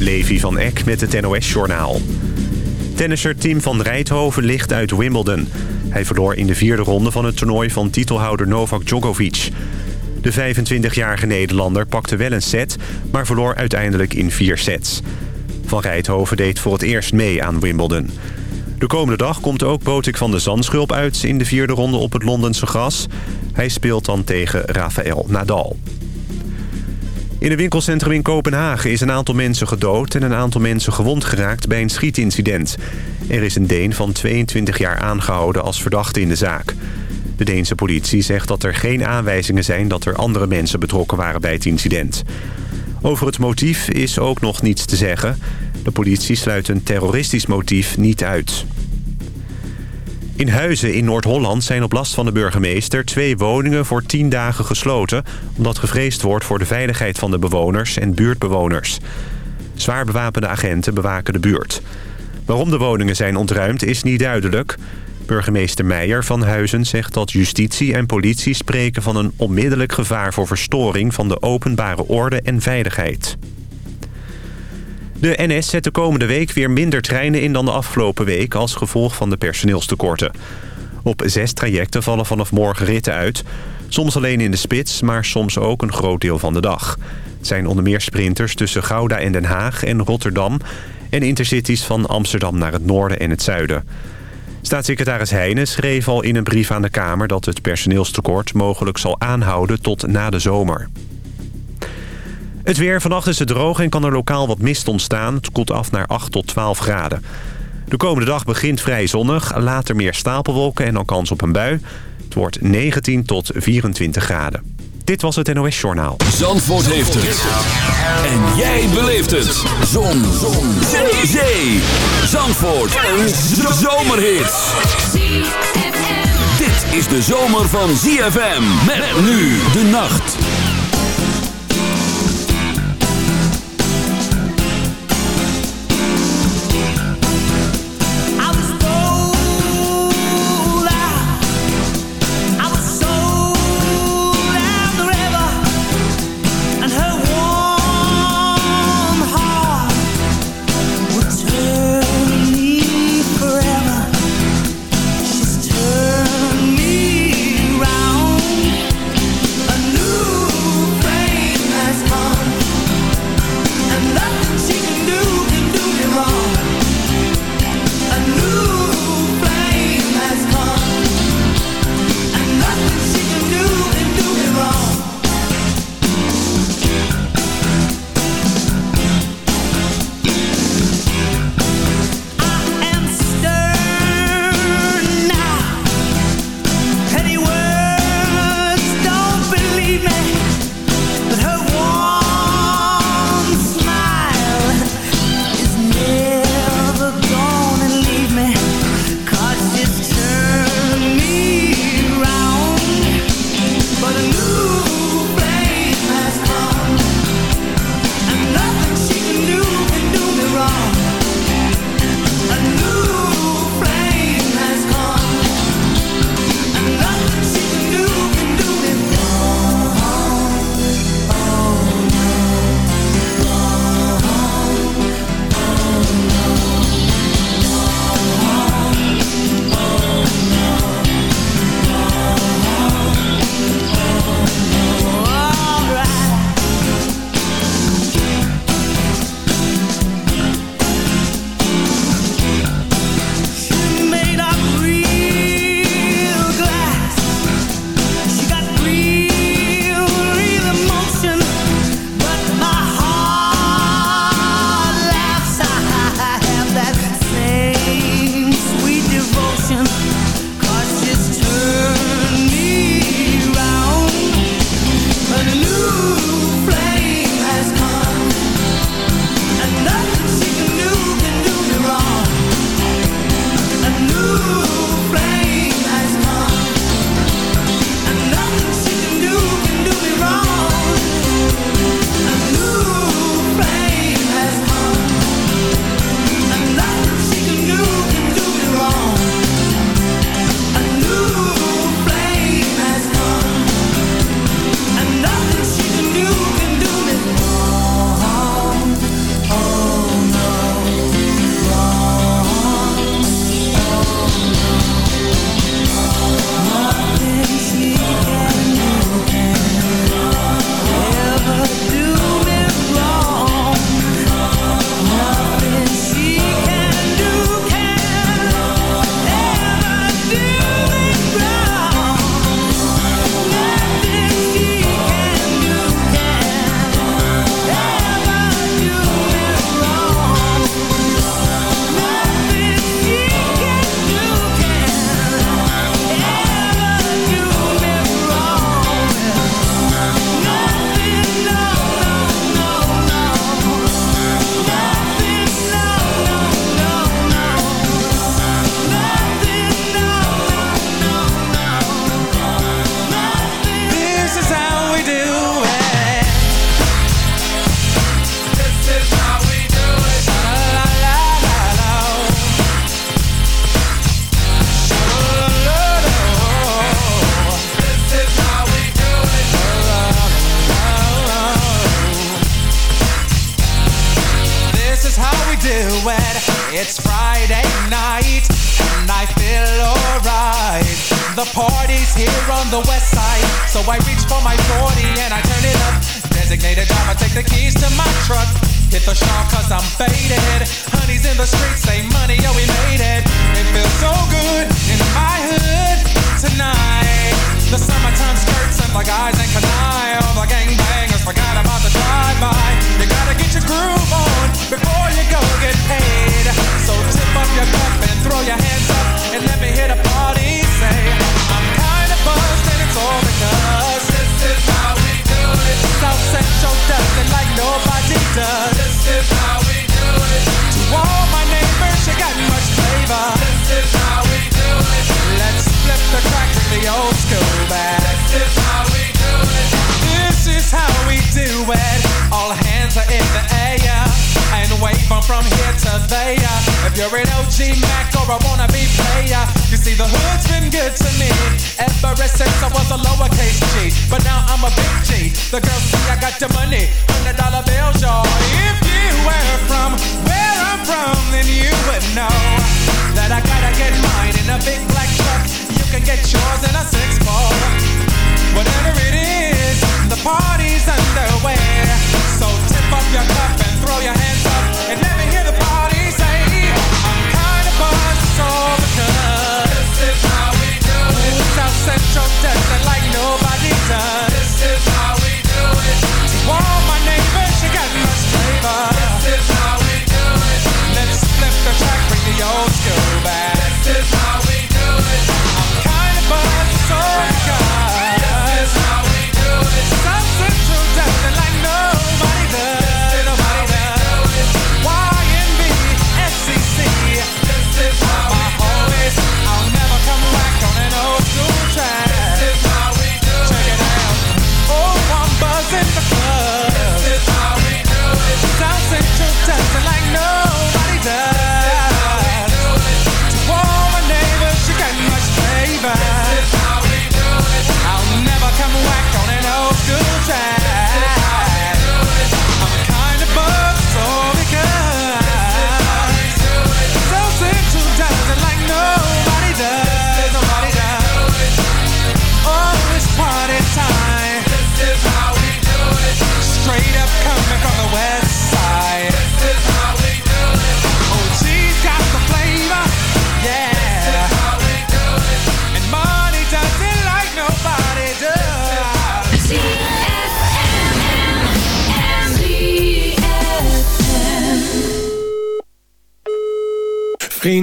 Levi van Eck met het NOS-journaal. Tennisser Tim van Rijthoven ligt uit Wimbledon. Hij verloor in de vierde ronde van het toernooi van titelhouder Novak Djokovic. De 25-jarige Nederlander pakte wel een set, maar verloor uiteindelijk in vier sets. Van Rijthoven deed voor het eerst mee aan Wimbledon. De komende dag komt ook Botik van de Zandschulp uit in de vierde ronde op het Londense gras. Hij speelt dan tegen Rafael Nadal. In een winkelcentrum in Kopenhagen is een aantal mensen gedood... en een aantal mensen gewond geraakt bij een schietincident. Er is een Deen van 22 jaar aangehouden als verdachte in de zaak. De Deense politie zegt dat er geen aanwijzingen zijn... dat er andere mensen betrokken waren bij het incident. Over het motief is ook nog niets te zeggen. De politie sluit een terroristisch motief niet uit. In Huizen in Noord-Holland zijn op last van de burgemeester... twee woningen voor tien dagen gesloten... omdat gevreesd wordt voor de veiligheid van de bewoners en buurtbewoners. Zwaar bewapende agenten bewaken de buurt. Waarom de woningen zijn ontruimd is niet duidelijk. Burgemeester Meijer van Huizen zegt dat justitie en politie spreken... van een onmiddellijk gevaar voor verstoring van de openbare orde en veiligheid. De NS zet de komende week weer minder treinen in dan de afgelopen week... als gevolg van de personeelstekorten. Op zes trajecten vallen vanaf morgen ritten uit. Soms alleen in de spits, maar soms ook een groot deel van de dag. Het zijn onder meer sprinters tussen Gouda en Den Haag en Rotterdam... en intercities van Amsterdam naar het noorden en het zuiden. Staatssecretaris Heijnen schreef al in een brief aan de Kamer... dat het personeelstekort mogelijk zal aanhouden tot na de zomer. Het weer. Vannacht is het droog en kan er lokaal wat mist ontstaan. Het koelt af naar 8 tot 12 graden. De komende dag begint vrij zonnig. Later meer stapelwolken en dan kans op een bui. Het wordt 19 tot 24 graden. Dit was het NOS Journaal. Zandvoort heeft het. En jij beleeft het. Zon. Zon. Zee. Zee. Zandvoort. Een zomerhit. Dit is de zomer van ZFM. Met nu de nacht.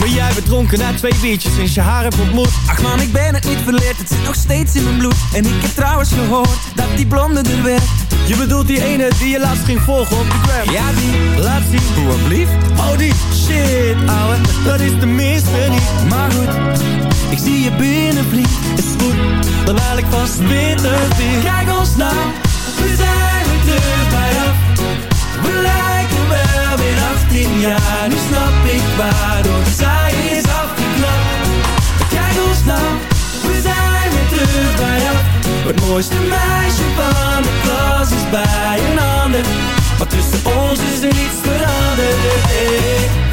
Maar jij bent dronken na twee biertjes sinds je haar hebt ontmoet Ach man, ik ben het niet verleerd, het zit nog steeds in mijn bloed. En ik heb trouwens gehoord dat die blonde er werd. Je bedoelt die ene die je laatst ging volgen op de gram Ja die, Laat zien. Hoe blieft Oh die, shit ouwe, dat is de minste niet. Maar goed, ik zie je binnen vriend Is goed, dan haal ik vast 20 bier Kijk ons nou, We zijn weer terug bij af. We lijken weer 18 jaar. Nu snap ik waarom zij is afgeknapt. Kijk ons nou We zijn weer terug bij af Het mooiste meisje van de klas is bij een ander. Maar tussen ons is er niets veranderd.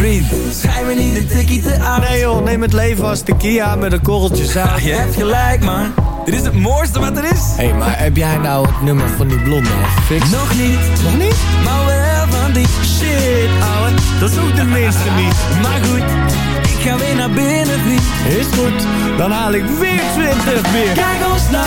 Vriend, schijn me niet een tikkie te aan. Nee joh, neem het leven als tequila met een korreltje zout Je hebt gelijk man, dit is het mooiste wat er is. Hé, hey, maar heb jij nou het nummer van die blonde gefixt? Nog niet, Nog niet? maar wel van die Shit, ouwe, dat is ook de minste niet. Maar goed, ik ga weer naar binnen vriend. Is goed, dan haal ik weer 20 bier. Kijk ons nou,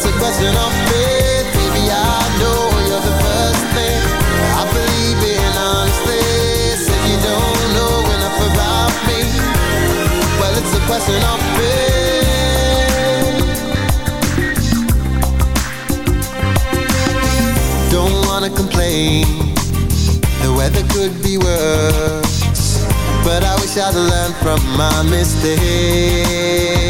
it's a question of faith. Baby, I know you're the first thing I believe in honestly you don't know enough about me. Well, it's a question of faith. Don't wanna complain. The weather could be worse. But I wish I'd learned from my mistakes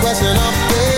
question of faith.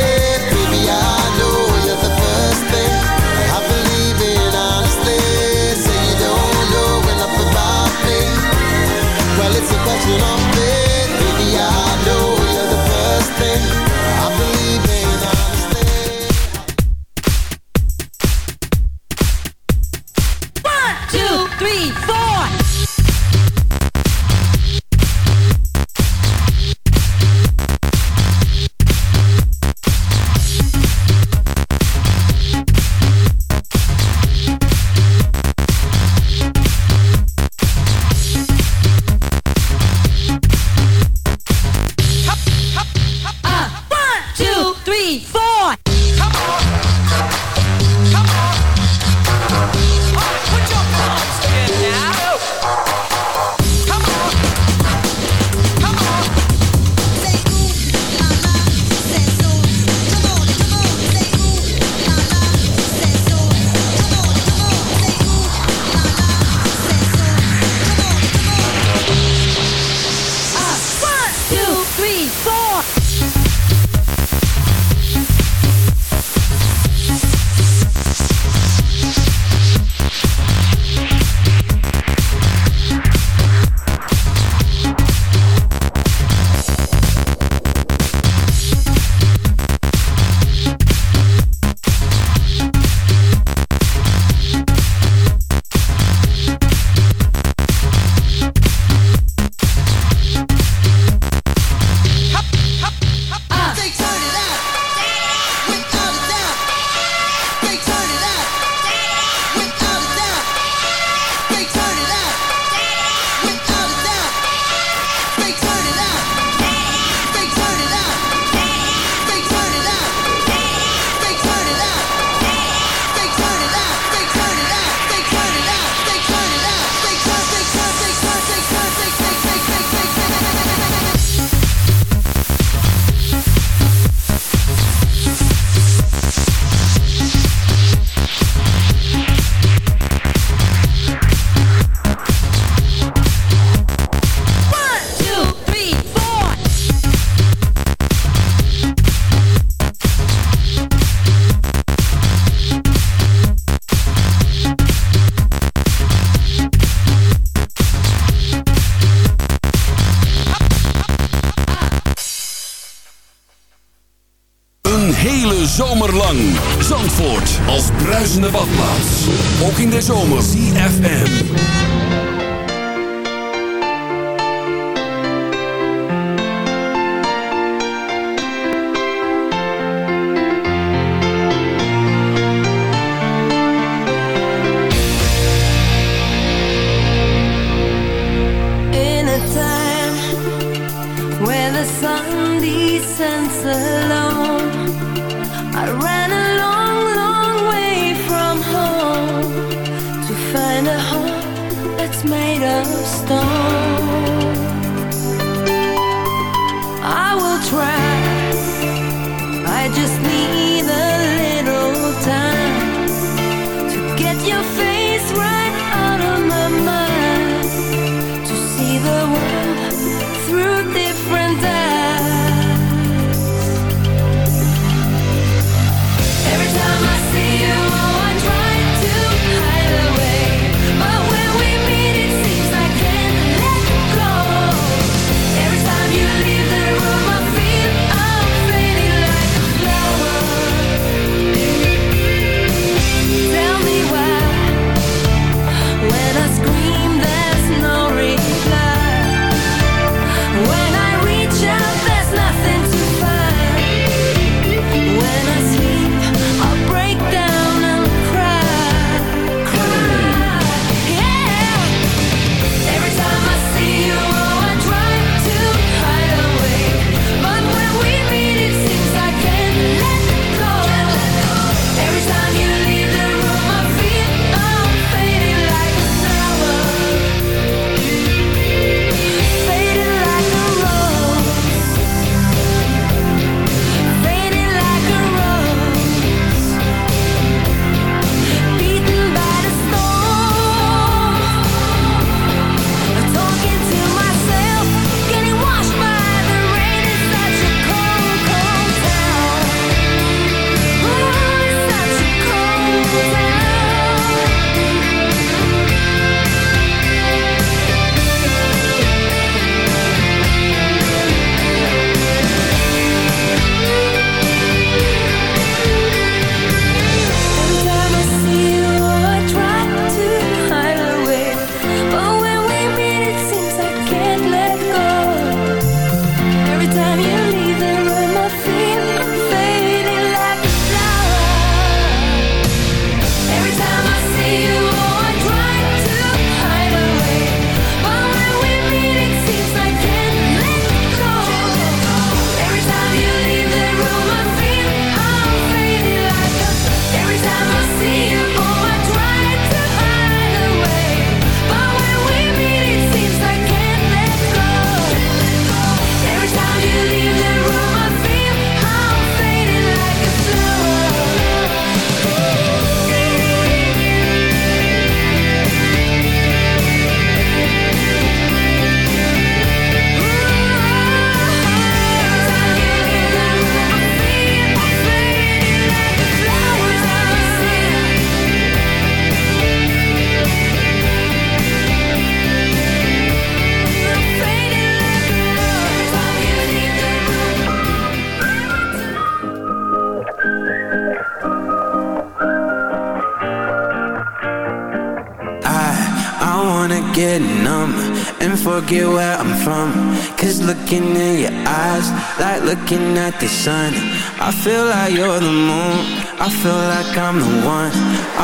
like looking at the sun. I feel like you're the moon. I feel like I'm the one.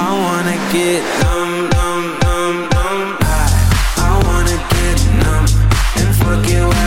I wanna get numb, numb, numb, numb. I, I wanna get numb and forget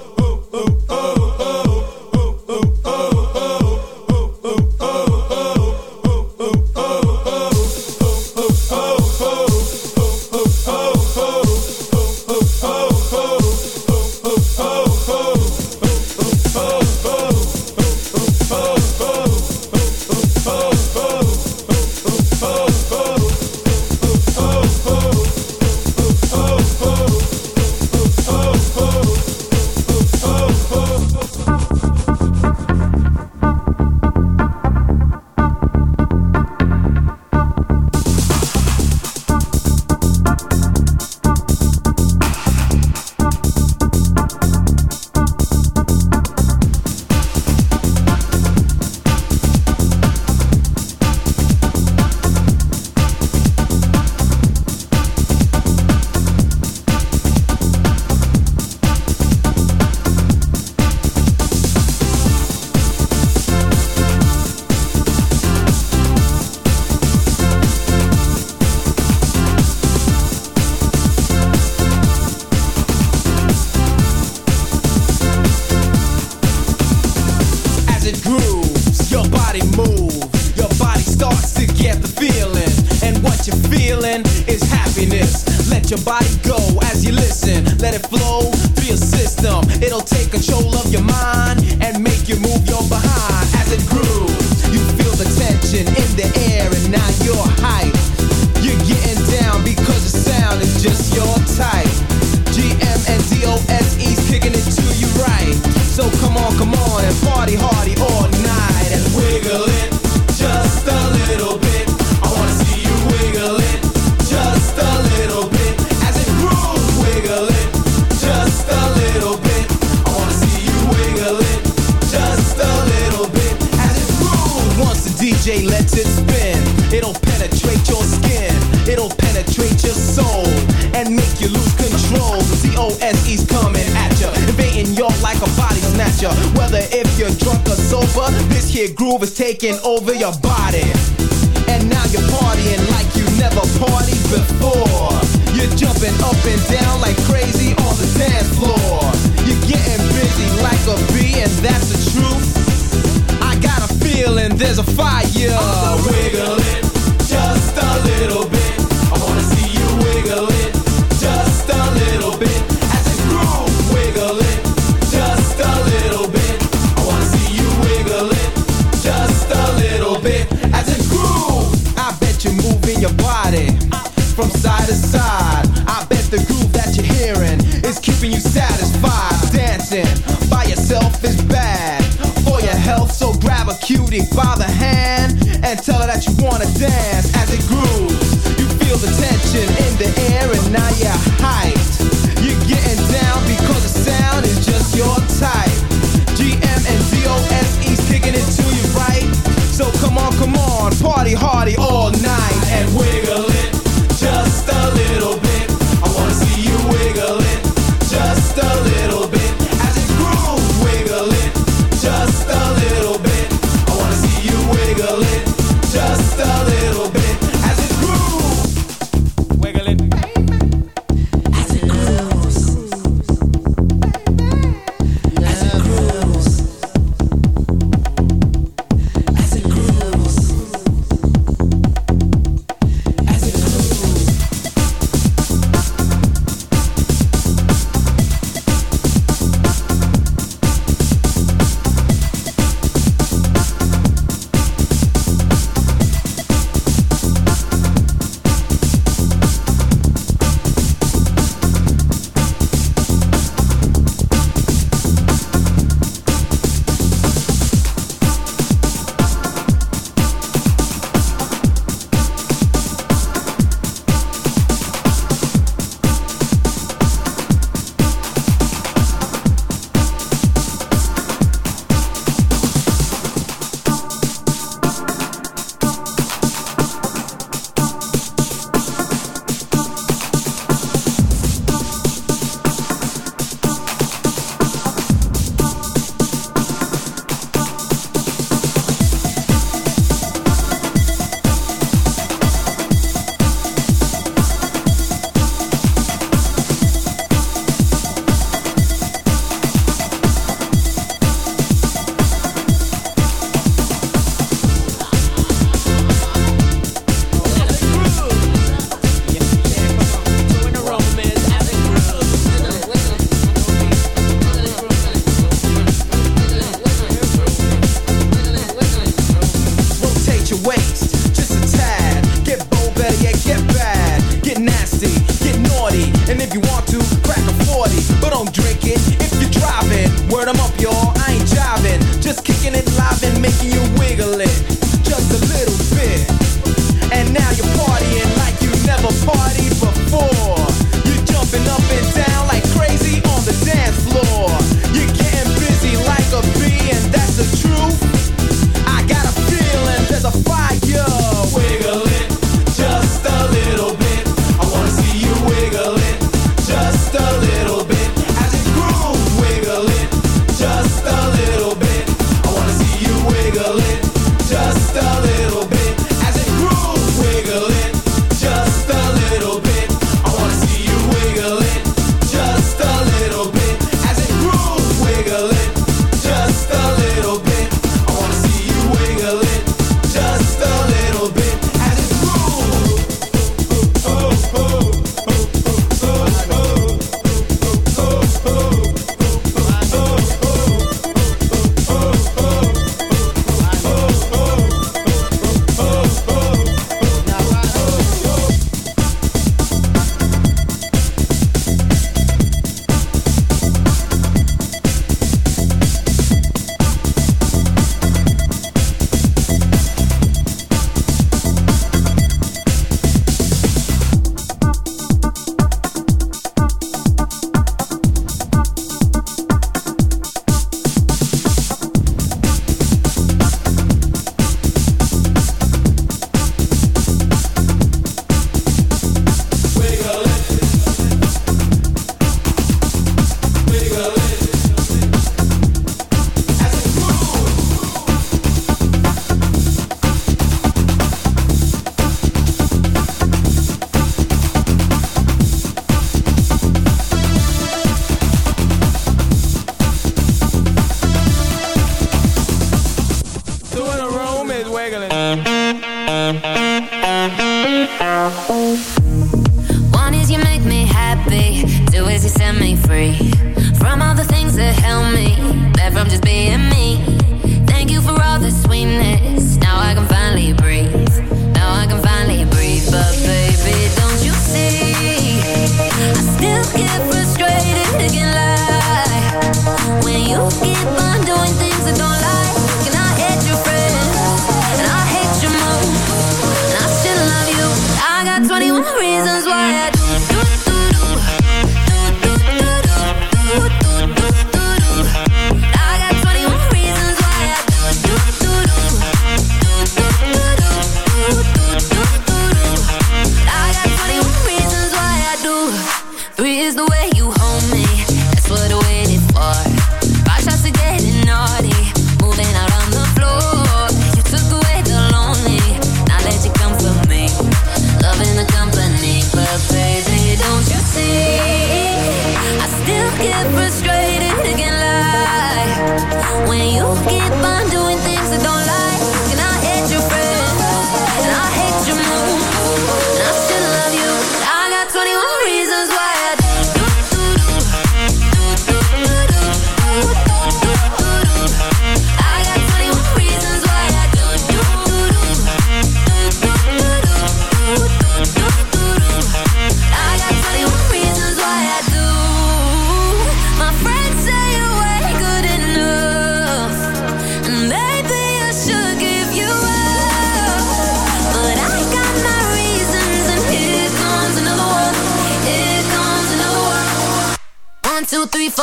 Taking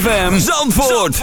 FM Zandvoort.